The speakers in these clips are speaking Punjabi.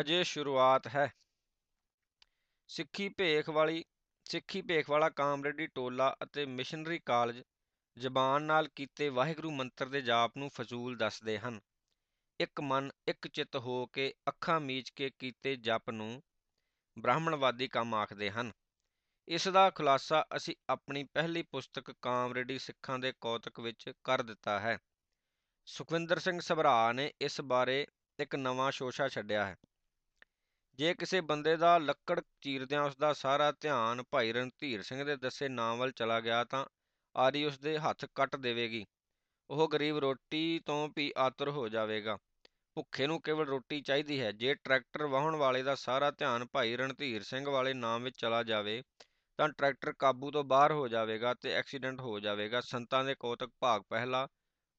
ਅਜੇ ਸ਼ੁਰੂਆਤ ਹੈ। ਸਿੱਖੀ ਭੇਖ ਵਾਲੀ, ਸਿੱਖੀ ਭੇਖ ਵਾਲਾ ਕਾਮਰੇਡੀ ਟੋਲਾ ਅਤੇ ਮਿਸ਼ਨਰੀ ਕਾਲਜ ਜ਼ਬਾਨ ਨਾਲ ਕੀਤੇ ਵਾਹਿਗੁਰੂ ਮੰਤਰ ਦੇ ਜਾਪ ਨੂੰ ਫਜ਼ੂਲ ਦੱਸਦੇ ਹਨ। ਇੱਕ ਮਨ, ਇੱਕ ਚਿੱਤ ਹੋ ਕੇ ਅੱਖਾਂ ਮੀਚ ਕੇ ਕੀਤੇ ਜਪ ਨੂੰ ਬ੍ਰਾਹਮਣਵਾਦੀ ਕੰਮ ਆਖਦੇ ਹਨ। ਇਸ ਦਾ ਖੁਲਾਸਾ ਅਸੀਂ ਆਪਣੀ ਪਹਿਲੀ ਪੁਸਤਕ ਕਾਮਰੇਡੀ ਸਿੱਖਾਂ ਦੇ ਕੌਤਕ ਵਿੱਚ ਕਰ ਦਿੱਤਾ ਹੈ। ਸੁਖਵਿੰਦਰ ਸਿੰਘ ਸਭਰਾ ਨੇ ਇਸ ਬਾਰੇ ਇੱਕ ਨਵਾਂ ਸ਼ੋਸ਼ਾ ਛੱਡਿਆ ਹੈ। ਜੇ ਕਿਸੇ ਬੰਦੇ ਦਾ ਲੱਕੜ ਚੀਰਦਿਆਂ ਉਸ ਦਾ ਸਾਰਾ ਧਿਆਨ ਭਾਈ ਰਣਧੀਰ ਸਿੰਘ ਦੇ ਦੱਸੇ ਨਾਂ ਵੱਲ ਚਲਾ ਗਿਆ ਤਾਂ ਆਰੀ ਉਸ ਦੇ ਹੱਥ ਕੱਟ ਦੇਵੇਗੀ। ਉਹ ਗਰੀਬ ਰੋਟੀ ਤੋਂ ਵੀ ਆਤਰ ਹੋ ਜਾਵੇਗਾ। ਭੁੱਖੇ ਨੂੰ ਕੇਵਲ ਰੋਟੀ ਚਾਹੀਦੀ ਹੈ। ਜੇ ਟਰੈਕਟਰ ਵਾਹਣ ਵਾਲੇ ਦਾ ਸਾਰਾ ਧਿਆਨ ਭਾਈ ਰਣਧੀਰ ਸਿੰਘ ਵਾਲੇ ਨਾਮ ਵਿੱਚ ਚਲਾ ਜਾਵੇ, ਤਾਂ ਟਰੈਕਟਰ ਕਾਬੂ ਤੋਂ ਬਾਹਰ ਹੋ ਜਾਵੇਗਾ ਤੇ ਐਕਸੀਡੈਂਟ ਹੋ ਜਾਵੇਗਾ। ਸੰਤਾਂ ਦੇ ਕੌਤਕ ਭਾਗ ਪਹਿਲਾ,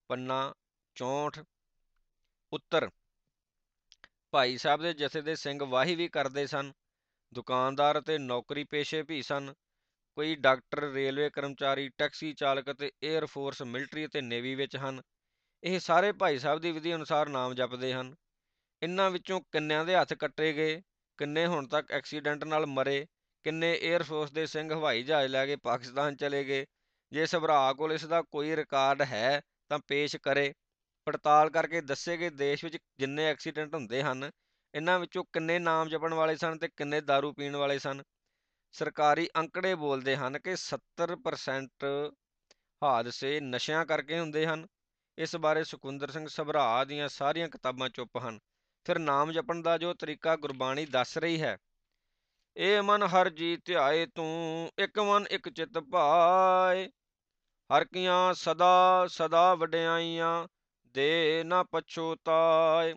ਪੰਨਾ 64 ਉੱਤਰ। ਭਾਈ ਸਾਹਿਬ ਦੇ ਜਥੇ ਦੇ ਸਿੰਘ ਵਾਹੀ ਵੀ ਕਰਦੇ ਸਨ, ਦੁਕਾਨਦਾਰ ਅਤੇ ਨੌਕਰੀ ਪੇਸ਼ੇ ਵੀ ਸਨ। ਕੋਈ ਡਾਕਟਰ, ਰੇਲਵੇ ਕਰਮਚਾਰੀ, ਟੈਕਸੀ ਚਾਲਕ ਅਤੇ 에ਅਰ ਫੋਰਸ ਮਿਲਟਰੀ ਅਤੇ ਨੇਵੀ ਵਿੱਚ ਹਨ। ਇਹ ਸਾਰੇ ਭਾਈ ਸਾਹਿਬ ਦੀ ਵਿਧੀ ਅਨੁਸਾਰ ਨਾਮ ਜਪਦੇ ਹਨ। ਇਨ੍ਹਾਂ ਵਿੱਚੋਂ ਕਿੰਨਿਆਂ ਦੇ ਹੱਥ ਕੱਟੇ ਗਏ, ਕਿੰਨੇ ਹੁਣ ਤੱਕ ਐਕਸੀਡੈਂਟ ਨਾਲ ਮਰੇ, ਕਿੰਨੇ 에ਅਰ ਫੋਰਸ ਦੇ ਸਿੰਘ ਹਵਾਈ ਜਹਾਜ਼ ਲੈ ਕੇ ਪਾਕਿਸਤਾਨ ਚਲੇ ਗਏ। ਜੇ ਸਭਰਾ ਕੋਲ ਇਸ ਦਾ ਕੋਈ ਰਿਕਾਰਡ ਹੈ, ਤਾਂ ਪੇਸ਼ ਕਰੇ। ਪੜਤਾਲ ਕਰਕੇ ਦੱਸੇ ਕਿ ਦੇਸ਼ ਵਿੱਚ ਜਿੰਨੇ ਐਕਸੀਡੈਂਟ ਹੁੰਦੇ ਹਨ, ਇਹਨਾਂ ਵਿੱਚੋਂ ਕਿੰਨੇ ਨਾਮ ਜਪਣ ਵਾਲੇ ਸਨ ਤੇ ਕਿੰਨੇ दारू ਪੀਣ ਵਾਲੇ ਸਨ। ਸਰਕਾਰੀ ਅੰਕੜੇ ਬੋਲਦੇ ਹਨ ਕਿ 70% ਹਾਦਸੇ ਨਸ਼ਿਆਂ ਕਰਕੇ ਹੁੰਦੇ ਹਨ। ਇਸ ਬਾਰੇ ਸੁਖਵਿੰਦਰ ਸਿੰਘ ਸਭਰਾ ਦੀਆਂ ਸਾਰੀਆਂ ਕਿਤਾਬਾਂ ਚੁੱਪ ਹਨ। ਫਿਰ ਨਾਮ ਜਪਣ ਦਾ ਜੋ ਤਰੀਕਾ ਗੁਰਬਾਣੀ ਦੱਸ ਰਹੀ ਹੈ ਇਹ ਮਨ ਹਰ ਜੀ ਧਿਆਏ ਤੂੰ, ਇੱਕ ਮਨ ਇੱਕ ਚਿਤ ਭਾਏ ਹਰ ਕੀਆਂ ਸਦਾ ਸਦਾ ਵਡਿਆਈਆਂ ਦੇ ਨਾ ਪਛੋਤਾਏ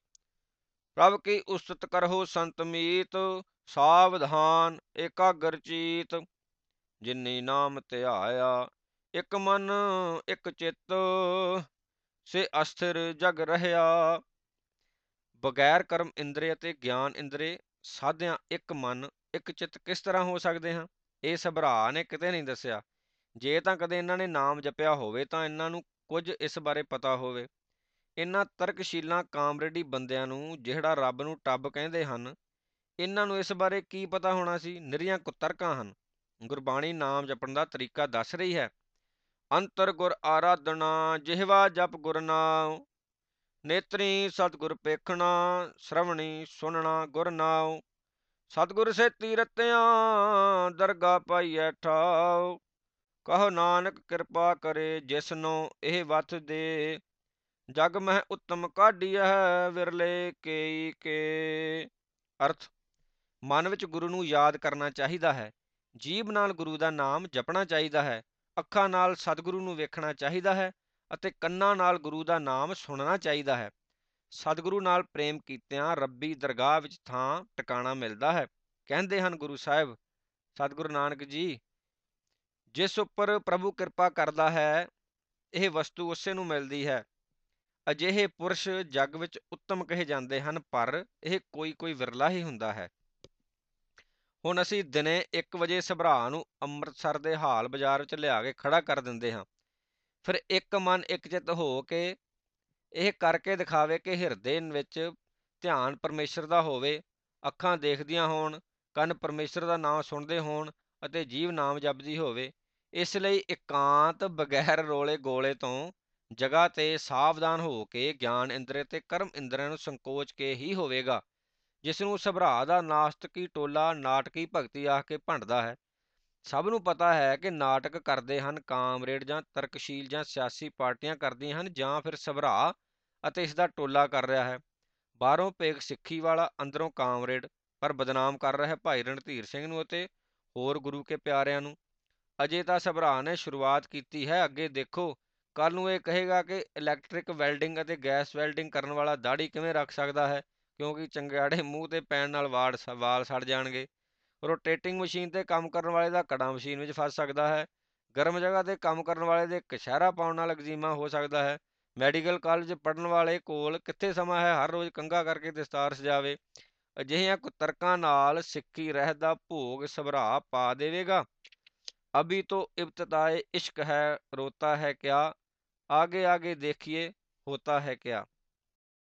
ਪ੍ਰਭ ਕੀ ਉਸਤਤ ਕਰਹੁ ਸੰਤ ਮੀਤ, ਸਾਵਧਾਨ ਏਕਾਗਰ ਚੀਤ। ਜਿਨੀ ਨਾਮ ਧਿਆਇਆ, ਇੱਕ ਮਨ, ਇਕ ਚਿੱਤ, ਸੇ ਅਸਥਿਰ ਜਗ ਰਹਿਆ। ਬਗੈਰ ਕਰਮ ਇੰਦਰੀ ਅਤੇ ਗਿਆਨ ਇੰਦਰੀ, ਸਾਧਿਆਂ ਇੱਕ ਮਨ, ਇੱਕ ਚਿੱਤ ਕਿਸ ਤਰ੍ਹਾਂ ਹੋ ਸਕਦੇ ਹਾਂ? ਇਹ ਸਭਰਾ ਨੇ ਕਿਤੇ ਨਹੀਂ ਦੱਸਿਆ। ਜੇ ਤਾਂ ਕਦੇ ਇਹਨਾਂ ਨੇ ਨਾਮ ਜਪਿਆ ਹੋਵੇ, ਤਾਂ ਇਹਨਾਂ ਨੂੰ ਕੁਝ ਇਸ ਬਾਰੇ ਪਤਾ ਹੋਵੇ। ਇਹਨਾਂ ਤਰਕਸ਼ੀਲਾਂ ਕਾਮਰੇਡੀ ਬੰਦਿਆਂ ਨੂੰ ਜਿਹੜਾ ਰੱਬ ਨੂੰ ਟੱਬ ਕਹਿੰਦੇ ਹਨ, ਇਹਨਾਂ ਨੂੰ ਇਸ ਬਾਰੇ ਕੀ ਪਤਾ ਹੋਣਾ ਸੀ? ਨਿਰੀਆਂ ਕੁਤਰਕਾਂ ਹਨ। ਗੁਰਬਾਣੀ ਨਾਮ ਜਪਣ ਦਾ ਤਰੀਕਾ ਦੱਸ ਰਹੀ ਹੈ। ਅੰਤਰ ਗੁਰ ਆਰਾਧਨਾ, ਜਿਹਵਾ ਜਪ ਗੁਰਨਾਉ ਨੇਤਰੀ ਸਤਗੁਰ ਪੇਖਣਾ, ਸ਼ਰਵਣੀ ਸੁਣਨਾ ਗੁਰ ਨਾਮ ਸਤਗੁਰ ਸੇ ਤੀਰਤਿਆਂ ਦਰਗਾ ਪਾਈਐ ਠਾਉ, ਕਹੋ ਨਾਨਕ ਕਿਰਪਾ ਕਰੇ ਜਿਸਨੋ ਇਹ ਵਤ ਦੇ। ਜਗ ਮਹਿ ਉੱਤਮ ਕਾਢੀਐ ਵਿਰਲੇ ਕੇਈ ਕੇ। ਅਰਥ, ਮਨ ਵਿੱਚ ਗੁਰੂ ਨੂੰ ਯਾਦ ਕਰਨਾ ਚਾਹੀਦਾ ਹੈ। ਜੀਬ ਨਾਲ ਗੁਰੂ ਦਾ ਨਾਮ ਜਪਣਾ ਚਾਹੀਦਾ ਹੈ। ਅੱਖਾਂ ਨਾਲ ਸਤਿਗੁਰੂ ਨੂੰ ਵੇਖਣਾ ਚਾਹੀਦਾ ਹੈ ਅਤੇ ਕੰਨਾਂ ਨਾਲ ਗੁਰੂ ਦਾ ਨਾਮ ਸੁਣਨਾ ਚਾਹੀਦਾ ਹੈ। ਸਤਿਗੁਰੂ ਨਾਲ ਪ੍ਰੇਮ ਕੀਤਿਆਂ ਰੱਬੀ ਦਰਗਾਹ ਵਿੱਚ ਥਾਂ ਟਿਕਾਣਾ ਮਿਲਦਾ ਹੈ। ਕਹਿੰਦੇ ਹਨ ਗੁਰੂ ਸਾਹਿਬ, ਸਤਿਗੁਰੂ ਨਾਨਕ ਜੀ, ਜਿਸ ਉੱਪਰ ਪ੍ਰਭੂ ਕਿਰਪਾ ਕਰਦਾ ਹੈ, ਇਹ ਵਸਤੂ ਉਸੇ ਨੂੰ ਮਿਲਦੀ ਹੈ। ਅਜਿਹੇ ਪੁਰਸ਼ ਜੱਗ ਵਿੱਚ ਉੱਤਮ ਕਹੇ ਜਾਂਦੇ ਹਨ, ਪਰ ਇਹ ਕੋਈ ਕੋਈ ਵਿਰਲਾ ਹੀ ਹੁੰਦਾ ਹੈ। ਹੁਣ ਅਸੀਂ ਦਿਨੇ 1 ਵਜੇ ਸਭਰਾ ਨੂੰ ਅੰਮ੍ਰਿਤਸਰ ਦੇ ਹਾਲ ਬਾਜ਼ਾਰ ਵਿੱਚ ਲਿਆ ਕੇ ਖੜਾ ਕਰ ਦਿੰਦੇ ਹਾਂ। ਫਿਰ ਇੱਕ ਮਨ ਇੱਕ ਚਿੱਤ ਹੋ ਕੇ ਇਹ ਕਰਕੇ ਦਿਖਾਵੇ ਕਿ ਹਿਰਦੇ ਵਿੱਚ ਧਿਆਨ ਪਰਮੇਸ਼ਰ ਦਾ ਹੋਵੇ, ਅੱਖਾਂ ਦੇਖਦੀਆਂ ਹੋਣ, ਕੰਨ ਪਰਮੇਸ਼ਰ ਦਾ ਨਾਮ ਸੁਣਦੇ ਹੋਣ ਅਤੇ ਜੀਵ ਨਾਮ ਜਪਦੀ ਹੋਵੇ, ਇਸ ਲਈ ਇਕਾਂਤ ਬਗੈਰ ਰੋਲੇ ਗੋਲੇ ਤੋਂ ਜਗ੍ਹਾ ਤੇ ਸਾਵਧਾਨ ਹੋ ਕੇ ਗਿਆਨ ਇੰਦਰੇ ਤੇ ਕਰਮ ਇੰਦਰੀਆਂ ਨੂੰ ਸੰਕੋਚ ਕੇ ਹੀ ਹੋਵੇਗਾ ਜਿਸ ਨੂੰ ਸਭਰਾ ਦਾ ਨਾਸਤਕੀ ਟੋਲਾ, ਨਾਟਕੀ ਭਗਤੀ ਆਖ ਕੇ ਭੰਡਦਾ ਹੈ। ਸਭ ਨੂੰ ਪਤਾ ਹੈ ਕਿ ਨਾਟਕ ਕਰਦੇ ਹਨ ਕਾਮਰੇਡ ਜਾਂ ਤਰਕਸ਼ੀਲ ਜਾਂ ਸਿਆਸੀ ਪਾਰਟੀਆਂ ਕਰਦੀਆਂ ਹਨ ਜਾਂ ਫਿਰ ਸਭਰਾ ਅਤੇ ਇਸ ਦਾ ਟੋਲਾ ਕਰ ਰਿਹਾ ਹੈ। ਬਾਹਰੋਂ ਪੇਗ ਸਿੱਖੀ ਵਾਲਾ ਅੰਦਰੋਂ ਕਾਮਰੇਡ, ਪਰ ਬਦਨਾਮ ਕਰ ਰਿਹਾ ਹੈ ਭਾਈ ਰਣਧੀਰ ਸਿੰਘ ਨੂੰ ਅਤੇ ਹੋਰ ਗੁਰੂ ਕੇ ਪਿਆਰਿਆਂ ਨੂੰ। ਅਜੇ ਤਾਂ ਸਭਰਾ ਨੇ ਸ਼ੁਰੂਆਤ ਕੀਤੀ ਹੈ, ਅੱਗੇ ਦੇਖੋ। ਕੱਲ ਨੂੰ ਇਹ ਕਹੇਗਾ ਕਿ ਇਲੈਕਟ੍ਰਿਕ ਵੈਲਡਿੰਗ ਅਤੇ ਗੈਸ ਵੈਲਡਿੰਗ ਕਰਨ ਵਾਲਾ ਦਾੜੀ ਕਿਵੇਂ ਰੱਖ ਸਕਦਾ ਹੈ? ਕਿਉਂਕਿ ਚੰਗਿਆੜੇ ਮੂੰਹ ਤੇ ਪੈਣ ਨਾਲ ਵਾੜ ਵਾਲ ਸੜ ਜਾਣਗੇ। ਰੋਟੇਟਿੰਗ ਮਸ਼ੀਨ ਤੇ ਕੰਮ ਕਰਨ ਵਾਲੇ ਦਾ ਕੜਾ ਮਸ਼ੀਨ ਵਿੱਚ ਫਸ ਸਕਦਾ ਹੈ। ਗਰਮ ਜਗ੍ਹਾ ਤੇ ਕੰਮ ਕਰਨ ਵਾਲੇ ਦੇ ਕਸ਼ਹਿਰਾ ਪਾਉਣ ਨਾਲ ਐਗਜ਼ੀਮਾ ਹੋ ਸਕਦਾ ਹੈ। ਮੈਡੀਕਲ ਕਾਲਜ ਪੜਨ ਵਾਲੇ ਕੋਲ ਕਿੱਥੇ ਸਮਾਂ ਹੈ? ਹਰ ਰੋਜ਼ ਕੰਗਾ ਕਰਕੇ ਦਸਤਾਰ ਸਜਾਵੇ। ਅਜਿਹੀਆਂ ਕੁਤਰਕਾਂ ਨਾਲ ਸਿੱਖੀ ਰਹਿਤ ਦਾ ਭੋਗ ਸਭਰਾ ਪਾ ਦੇਵੇਗਾ। ਅਭੀ ਤੋਂ ਇਬਤਦਾਏ ਇਸ਼ਕ ਹੈ, ਰੋਤਾ ਹੈ ਕਿਆ? ਆਗੇ ਆਗੇ ਦੇਖੀਏ ਹੋਤਾ ਹੈ ਕਿਆ